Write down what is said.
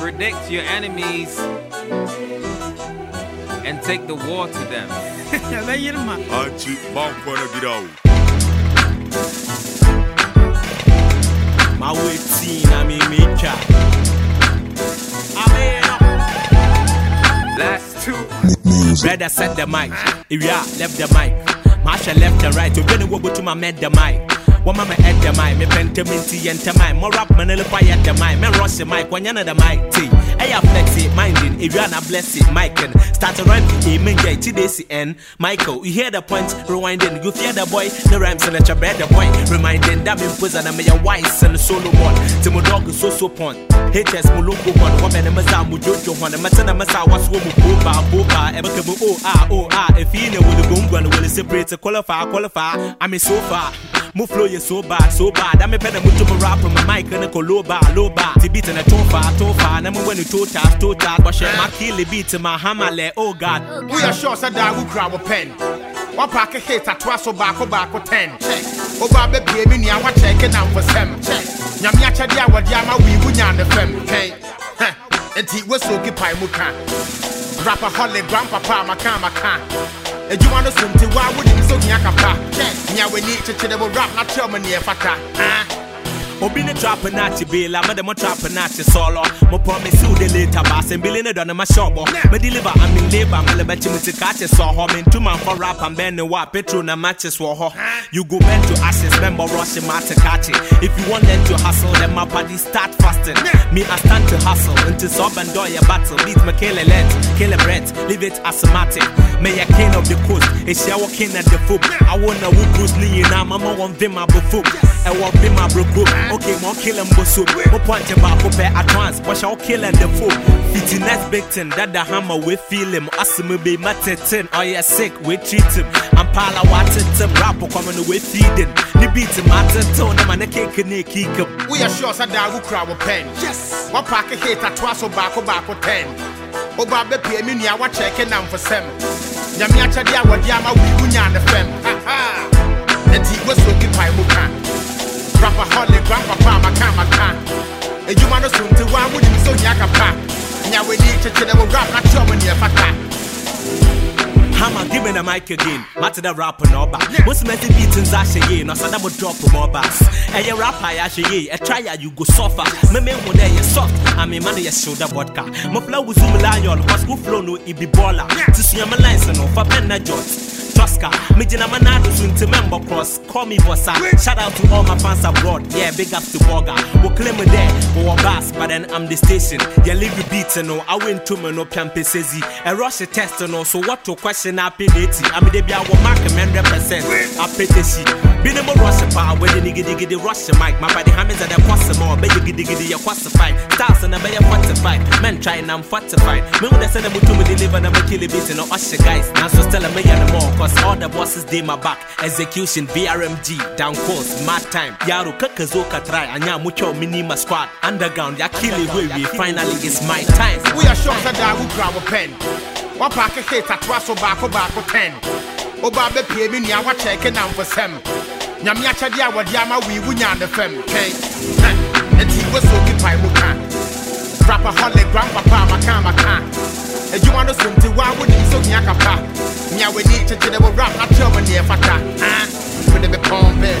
Predict your enemies and take the war to them. Anchi, Bankwana Gidao. My waiting, I mean, me Last two. brother set the mic. If ya left the mic, Marsha left and right. To really go to my med the mic. One mama at the mic, me pentaminti and the mic. More rap, pie at the mic. Man, rush the mic, one yana the mic. T. Hey, I flex it, minding. If you're not bless it, Mike and start to rhyme. Amen, gay, TDC and Michael. You hear the point, rewinding. You fear the boy, the rhymes and the bread the boy. Reminding that me pose and I'm a wise and solo one. Timo dog is so so point. Haters mulungu one, woman and maza mujojo one. And matana masa was woman boba boba. Ever come oh ah oh ah. If you know the boom one will separate to qualify qualify. I mean so far. Mo flow you so bad, so bad. I'm a pen and mucho mo rap on my mic and a loba, loba. The beat and a tofa, tofa. And I'm when you total, total. But share my kill the beat to my hammer, oh god. Oh, woyɛ sure sɛ daa wo kura wo pɛn woapaake hit atoa so baako oh, baako 10 Check. woba bɛbie me nua woakyɛke namfosɛm nyame akyɛdeɛ a wɔde ama wii wonya ne fam twɛn Hɛ, enti wosoki pae mu ka rapaholic grandpapa a maka maka adwuma no so nti woa wonim sɛ ohia kapa nya w'ani kyekyere wo rap na kyerɛ mo neɛ fata Ah. Obi ne trap na chi bela, me de mo trap na chi solo. Mo promise you the later bass and billing it on my shop. Me deliver I'm in labor, me le betchi me to catch so ho me two man for rap and bend the wa petrol na matches wo ho. You go bend to ashes, member rush ma to catch it. If you want them to hustle, then my body start fasting. Me I stand to hustle until sub and do your battle. Beat me kill a let, kill a breath, leave it asthmatic. Me a king of the coast, it's your king at the foot. I wanna woo Bruce Lee and I'm mama one vim my. I want be my bro group. Okay, more kill him bosso. Mo point about ko pe advance, but shall kill and the fool. Fifty next victim that the hammer we feel him. Assume be matetin, or oh, you sick, we treat him. I'm pala water to rap coming away feeding. Ni beat him at the tone, I'm a cake and a kick him. woyɛ sure sɛ daa wo kura wo pɛn woapaake hit atoa so baako baako 10 woba bɛpie me nua woakyɛke namfosɛm nyame akyɛdeɛ a wɔde ama wii wonya ne fam enti wosoki pae mu ka rapaholic grandpapa a maka maka adwuma no so nti woa wonim sɛ ohia kapa nya w'ani kyekyere wo rap na kyerɛ mo neɛ fata Hammer, give me the mic again. Matter the rapper no ba. Most messy beats in Zasha ye, no sada mo drop more bass. Hey, you rapper ya she ye, a try ya you go suffer. Me me one day you soft, I mean man you shoulder vodka. Mo flow with zoom lion, cause who flow no it be baller. To see my lines no for pen na jot. Tosca, me jina manado to member cross. Call me bossa. Shout out to all my fans abroad. Yeah, big up to Boga. We claim me there, we were bass, but then I'm the station. Yeah, leave you beats no. I went to me no piampe sezi. A rush a test no. So what to question I pay dati. I mean they be our mark a man represent. I pay the shit. Be no more rush a power when you nigga diggy rush a mic. My body hammers at the quassa more. Be you giddy you quassified. Stars and I be a fortified. Men trying I'm fortified. Me when they send them to me deliver them a kill a beat no usher guys. Now so tell me and more. Cause all the bosses they my back. Execution BRMG down course mad time. Yaro kakazoka try. Anya mucho minima squad. Underground ya kill it way we finally it's my time. woyɛ sure sɛ daa wo kura wo pɛn woapaake hit atoa so baako oh, baako oh, 10 woba bɛpie me nua woakyɛke namfosɛm nyame akyɛdeɛ a wɔde ama wii wonya ne fam twɛn Hɛ, enti wosoki pae mu ka rapaholic grandpapa a maka maka adwuma no so nti woa wonim sɛ ohia kapa nya w'ani kyekyere wo rap na kyerɛ mo neɛ fata Ah, me pɔn bɛ